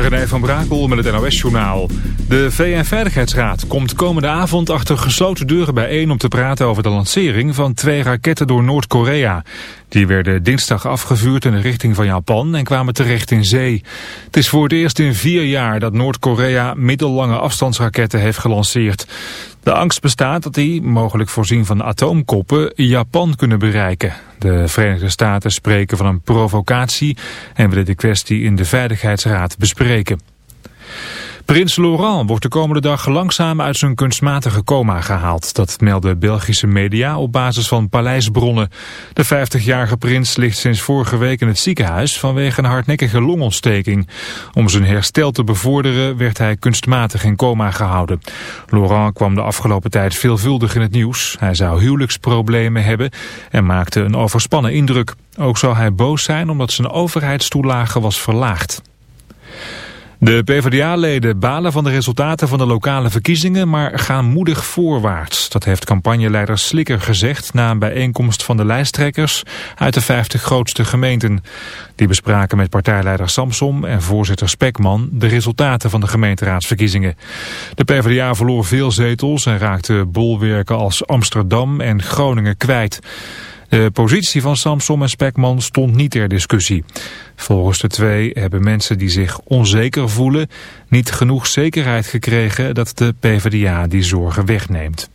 René van Brakel met het NOS-journaal. De VN-veiligheidsraad komt komende avond achter gesloten deuren bijeen... om te praten over de lancering van twee raketten door Noord-Korea. Die werden dinsdag afgevuurd in de richting van Japan en kwamen terecht in zee. Het is voor het eerst in vier jaar dat Noord-Korea middellange afstandsraketten heeft gelanceerd. De angst bestaat dat die, mogelijk voorzien van atoomkoppen, Japan kunnen bereiken. De Verenigde Staten spreken van een provocatie en willen de kwestie in de Veiligheidsraad bespreken. Prins Laurent wordt de komende dag langzaam uit zijn kunstmatige coma gehaald. Dat melden Belgische media op basis van paleisbronnen. De 50-jarige prins ligt sinds vorige week in het ziekenhuis vanwege een hardnekkige longontsteking. Om zijn herstel te bevorderen werd hij kunstmatig in coma gehouden. Laurent kwam de afgelopen tijd veelvuldig in het nieuws. Hij zou huwelijksproblemen hebben en maakte een overspannen indruk. Ook zou hij boos zijn omdat zijn overheidstoelage was verlaagd. De PvdA-leden balen van de resultaten van de lokale verkiezingen, maar gaan moedig voorwaarts. Dat heeft campagneleider Slikker gezegd na een bijeenkomst van de lijsttrekkers uit de 50 grootste gemeenten. Die bespraken met partijleider Samsom en voorzitter Spekman de resultaten van de gemeenteraadsverkiezingen. De PvdA verloor veel zetels en raakte bolwerken als Amsterdam en Groningen kwijt. De positie van Samsom en Spekman stond niet ter discussie. Volgens de twee hebben mensen die zich onzeker voelen niet genoeg zekerheid gekregen dat de PvdA die zorgen wegneemt.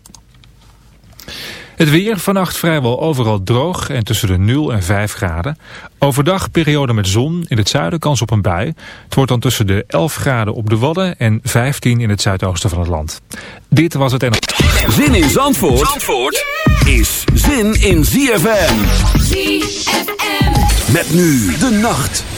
Het weer vannacht vrijwel overal droog en tussen de 0 en 5 graden. Overdag periode met zon, in het zuiden kans op een bui. Het wordt dan tussen de 11 graden op de Wadden en 15 in het zuidoosten van het land. Dit was het en... Zin in Zandvoort, Zandvoort is zin in ZFM. ZFM. Met nu de nacht.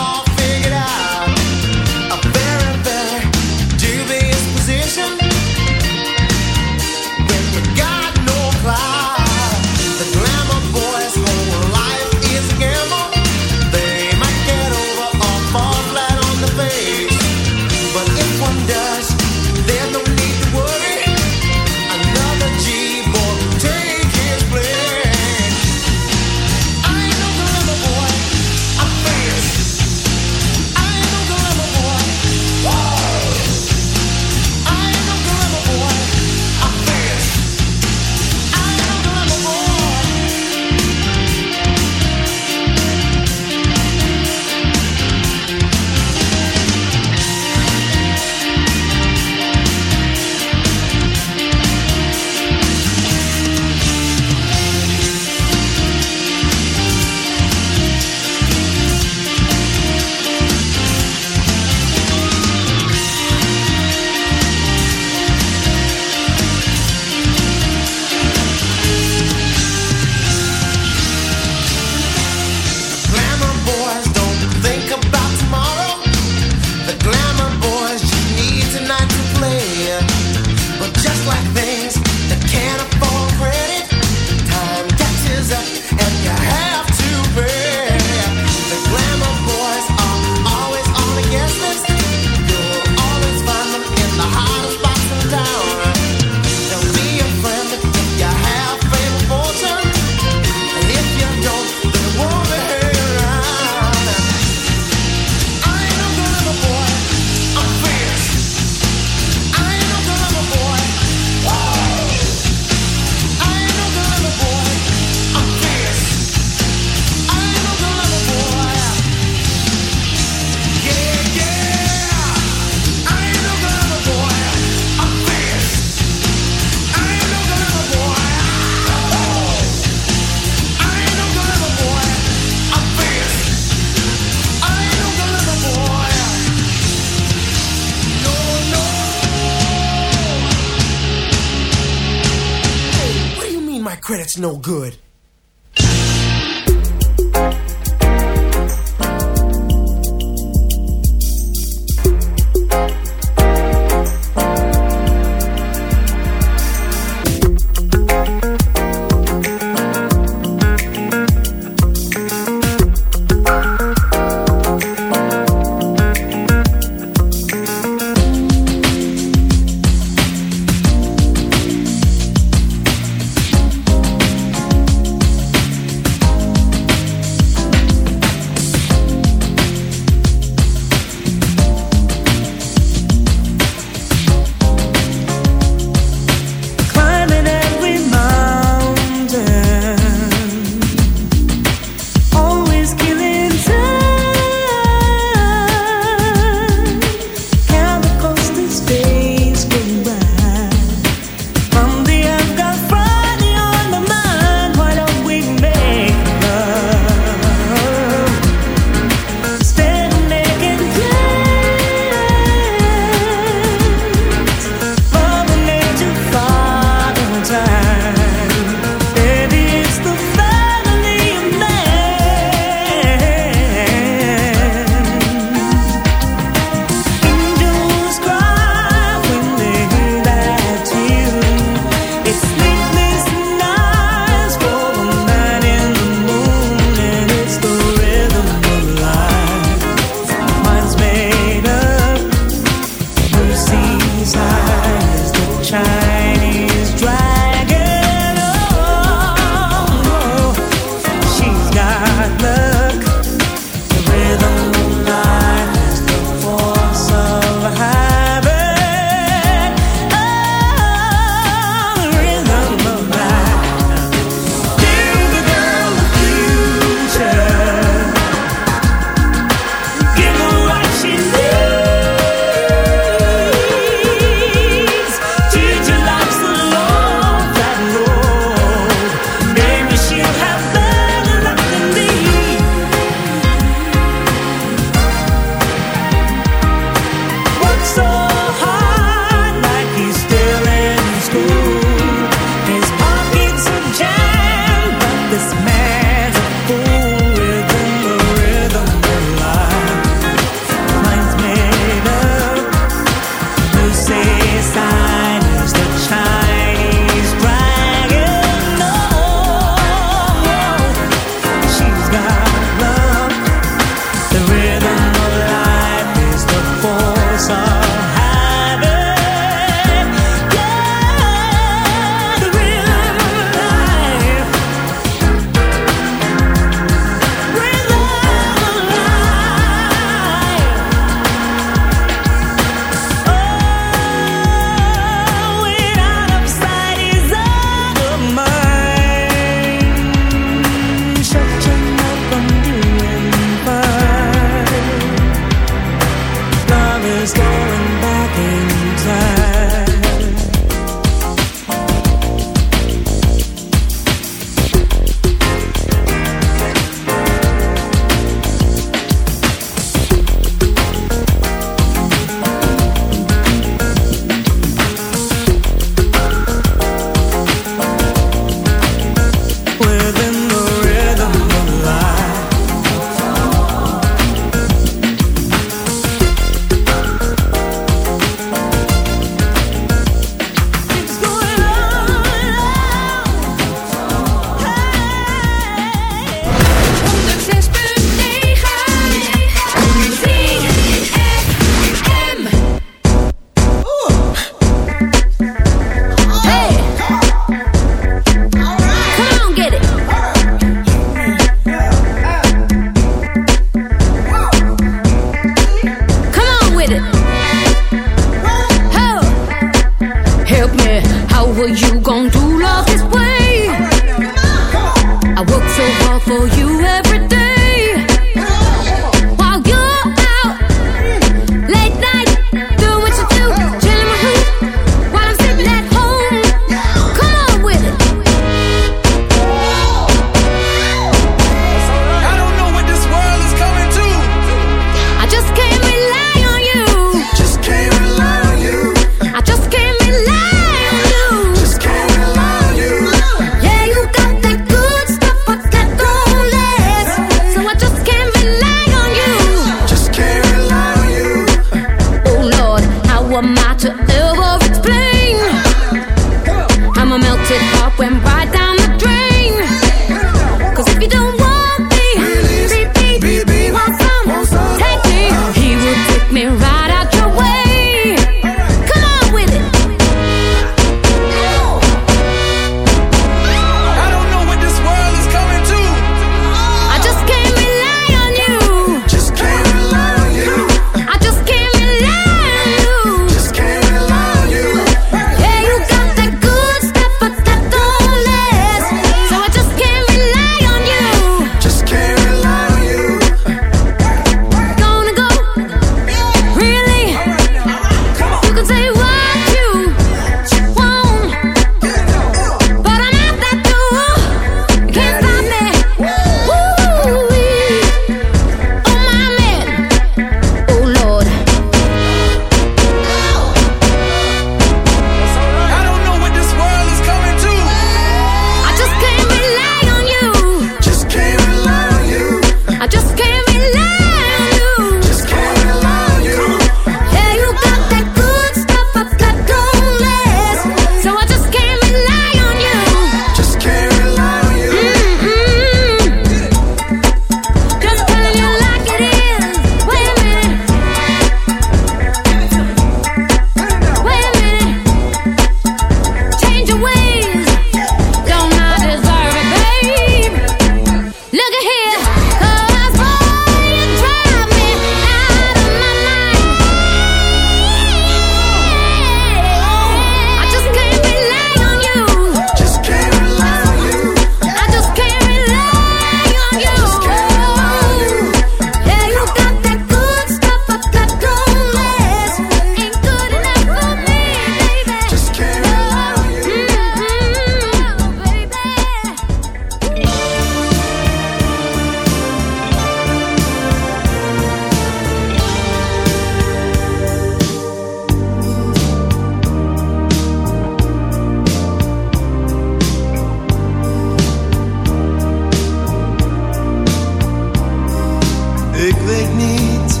weet niet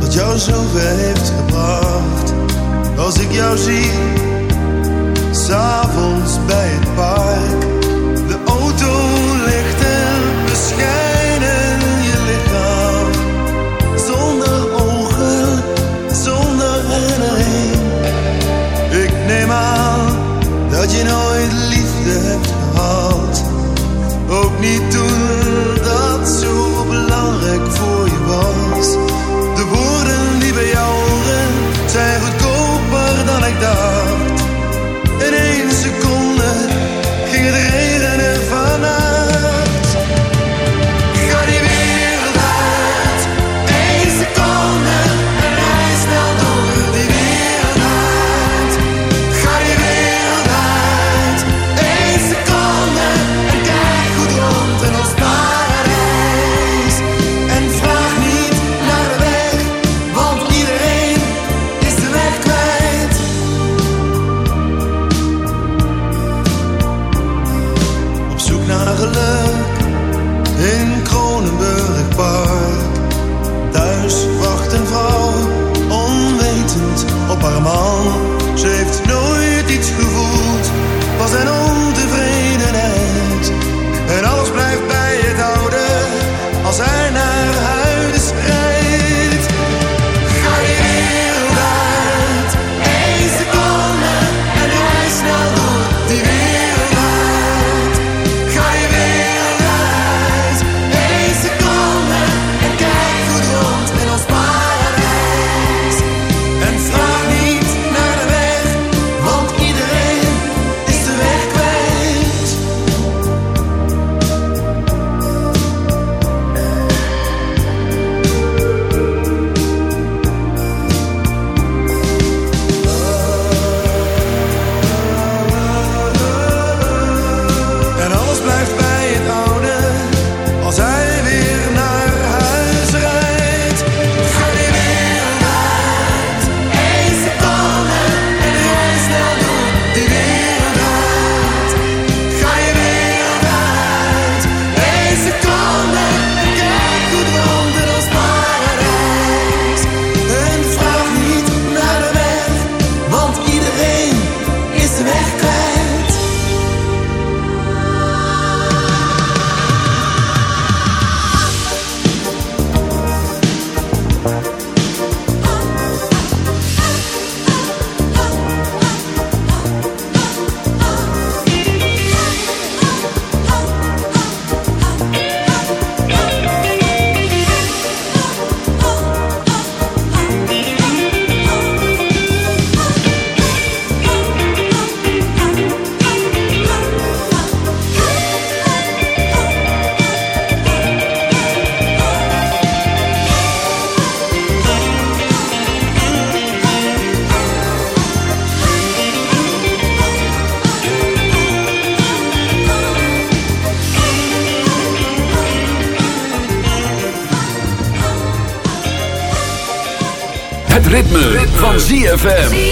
wat jou zover heeft gebracht. Als ik jou zie, s'avonds bij het paard ZFM.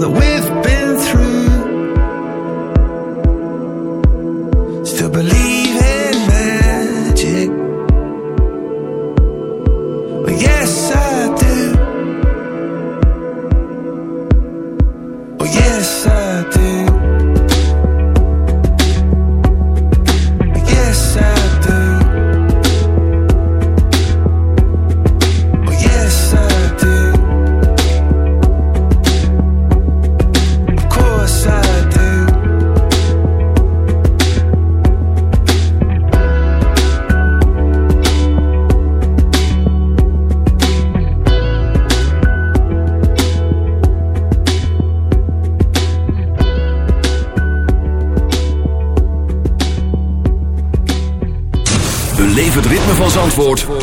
that we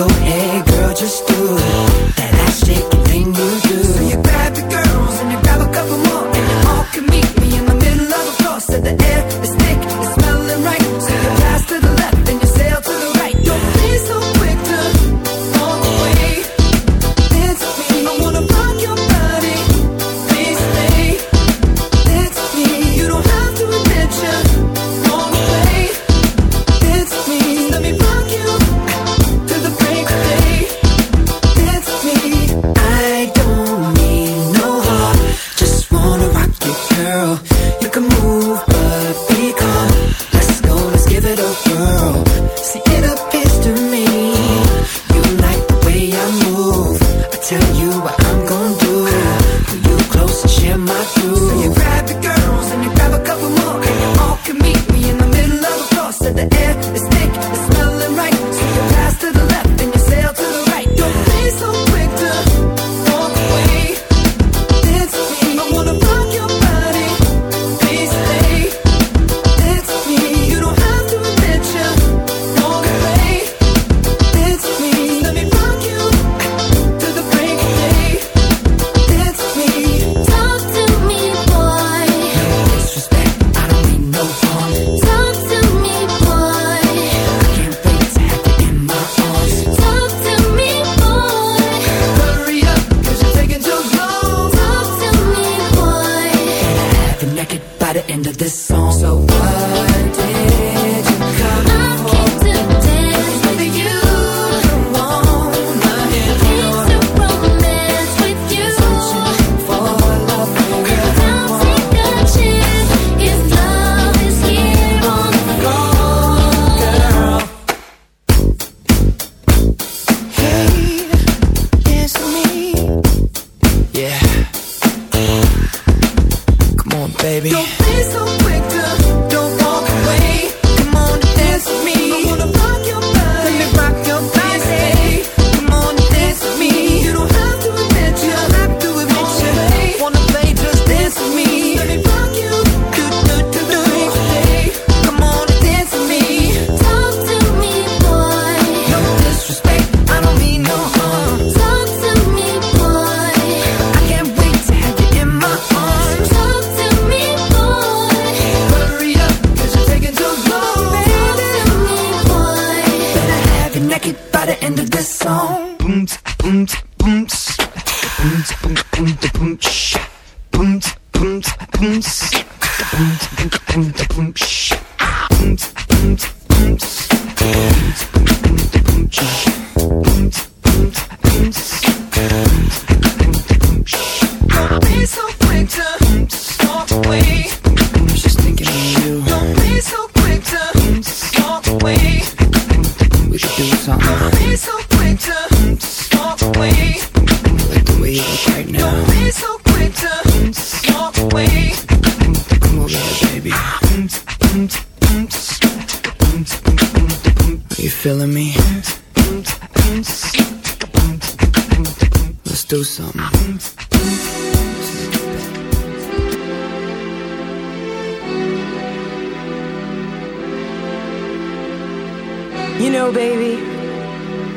Go ahead, girl, just do it.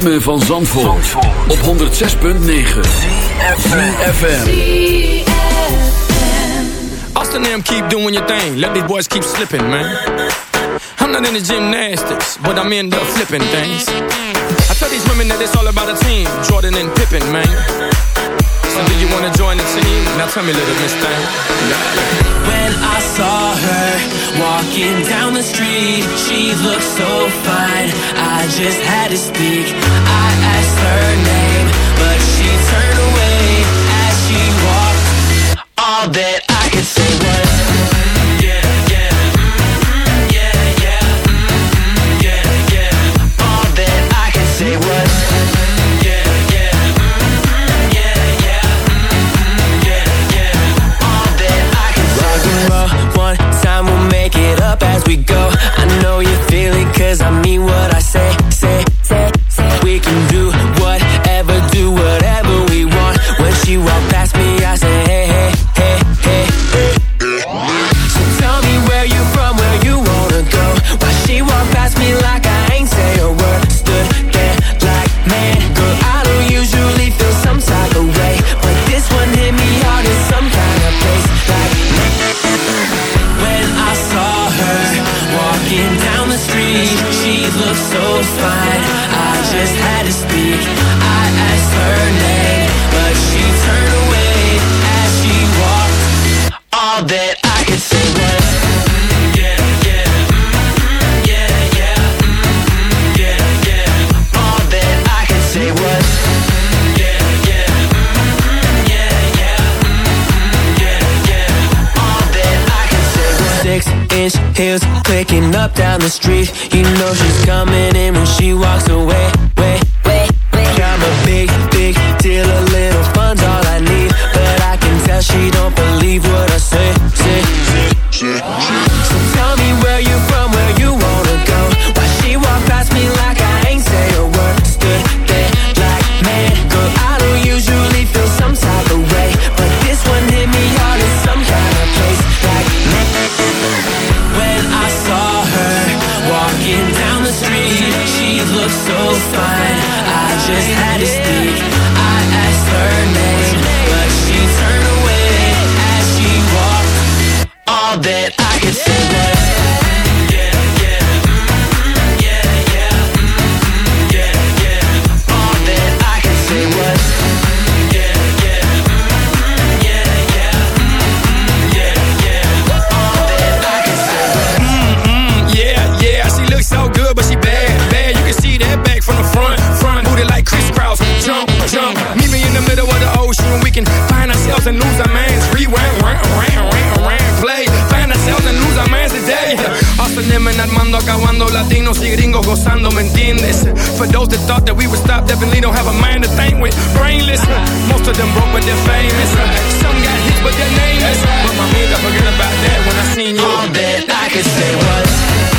ritme van Zandvoort, op 106.9 FM. Austin them keep doing your thing. Let these boys keep slipping, man. I'm not into gymnastics, but I'm into flipping things. I tell these women that it's all about a team. Jordan and Pippen, man. So do you wanna join the team? Now tell me, little miss thing. When I saw her walking down the street, she looked so fine. I just had to speak. I asked her name, but she turned away as she walked. All that I could say was. we go. I know you feel it cause I mean what I say, say, say, say. We can do whatever, do whatever we want. When she walked past me, waking up down the street. You know she's coming in when she walks away. and lose a minds. Rewind, round, round, round, play. Find and lose our minds today. Us and them Armando acabando, latinos y gringos gozando, ¿me entiendes? For those that thought that we would stop, definitely don't have a mind to think with. Brainless, most of them broke but they're famous. Some got hits but their name is. But my made forget about that when I seen you. All that I can say was.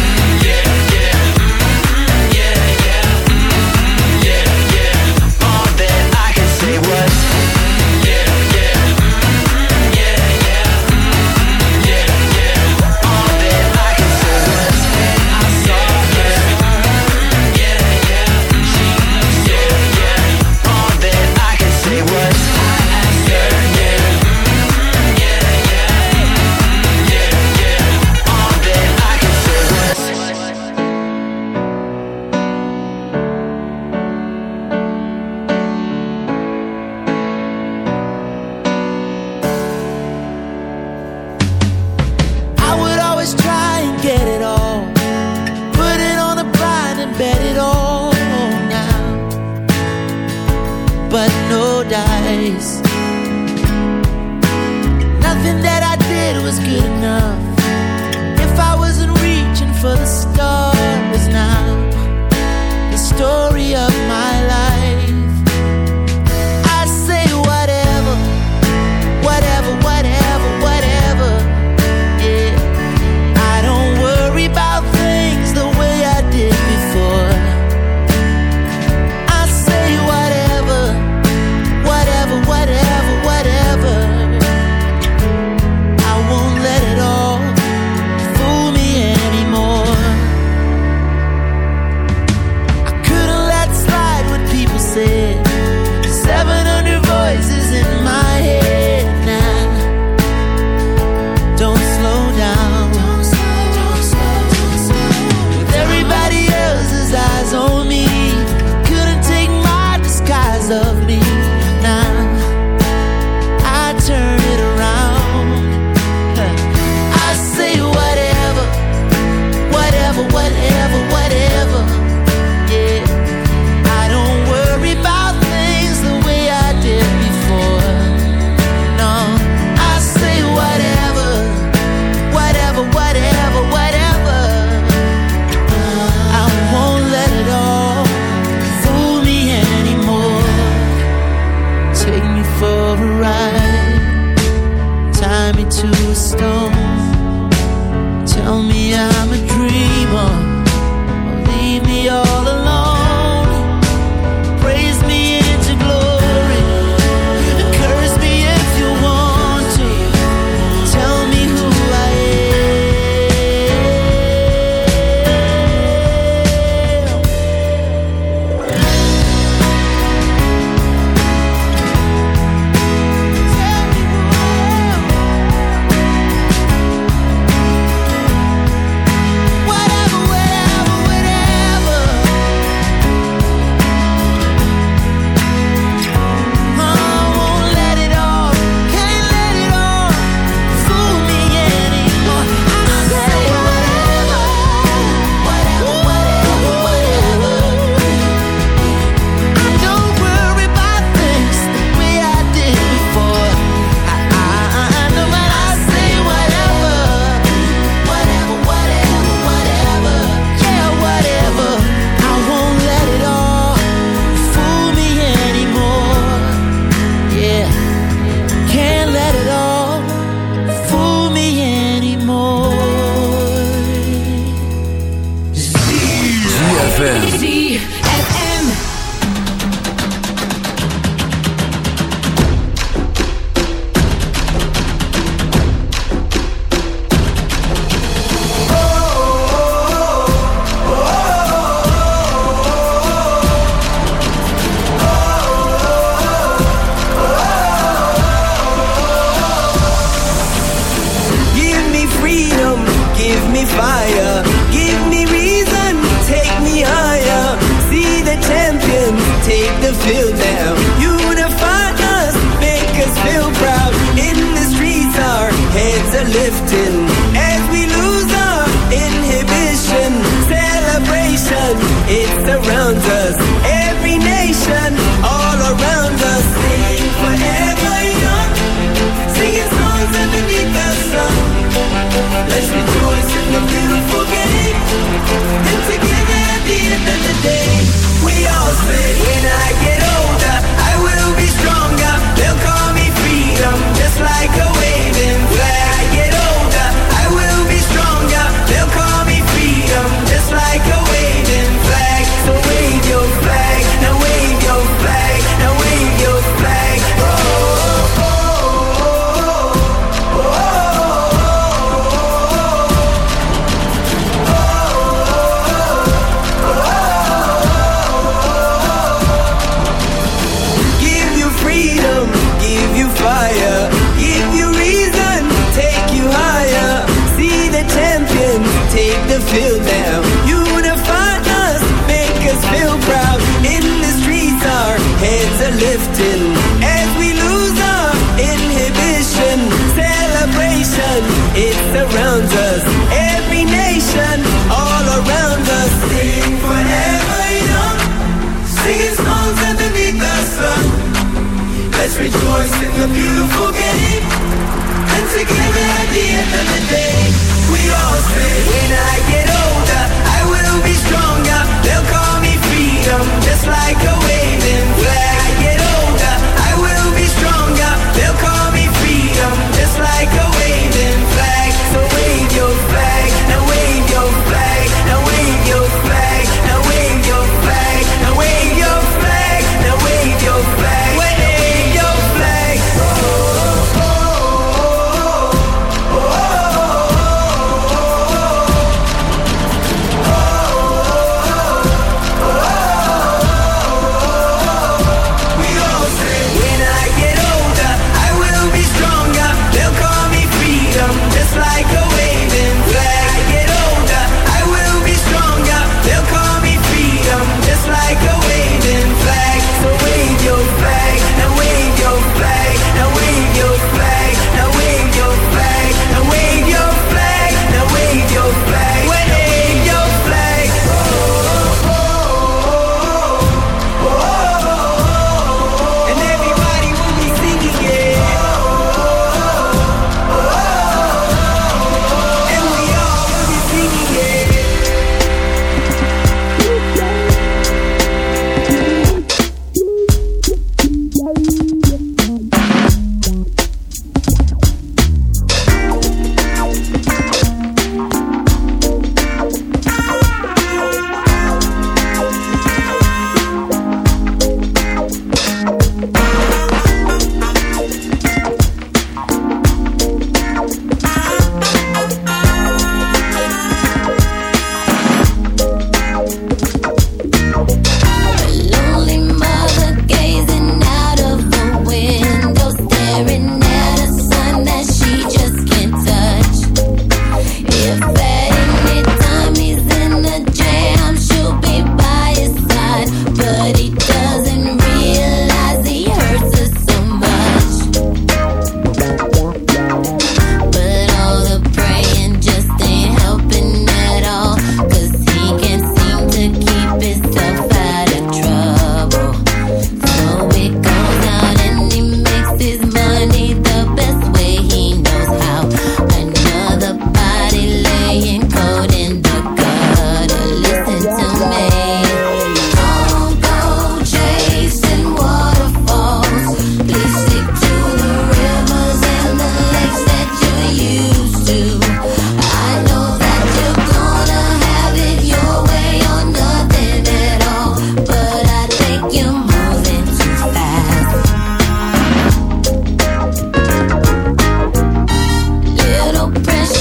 pressure.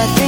I think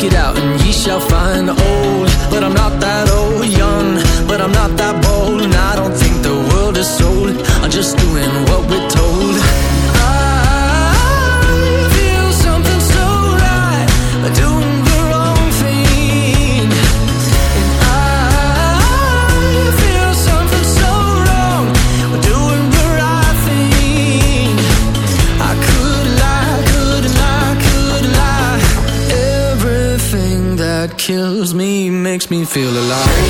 Seek it out and ye shall find. old. feel alive.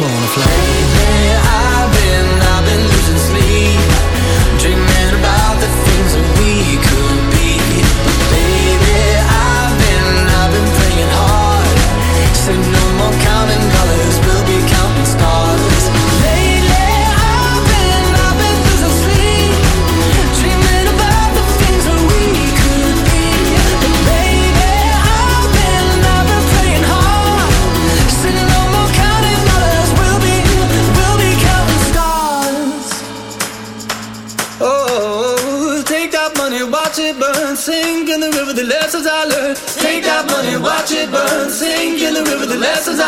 wanna fly. Baby, I